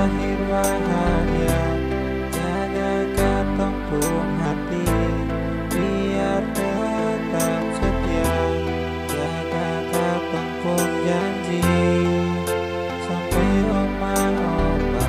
akhir bahagia Jaga ketompung hati. Biar tetap setia Jaga ketompung janji. Sampai oma-oma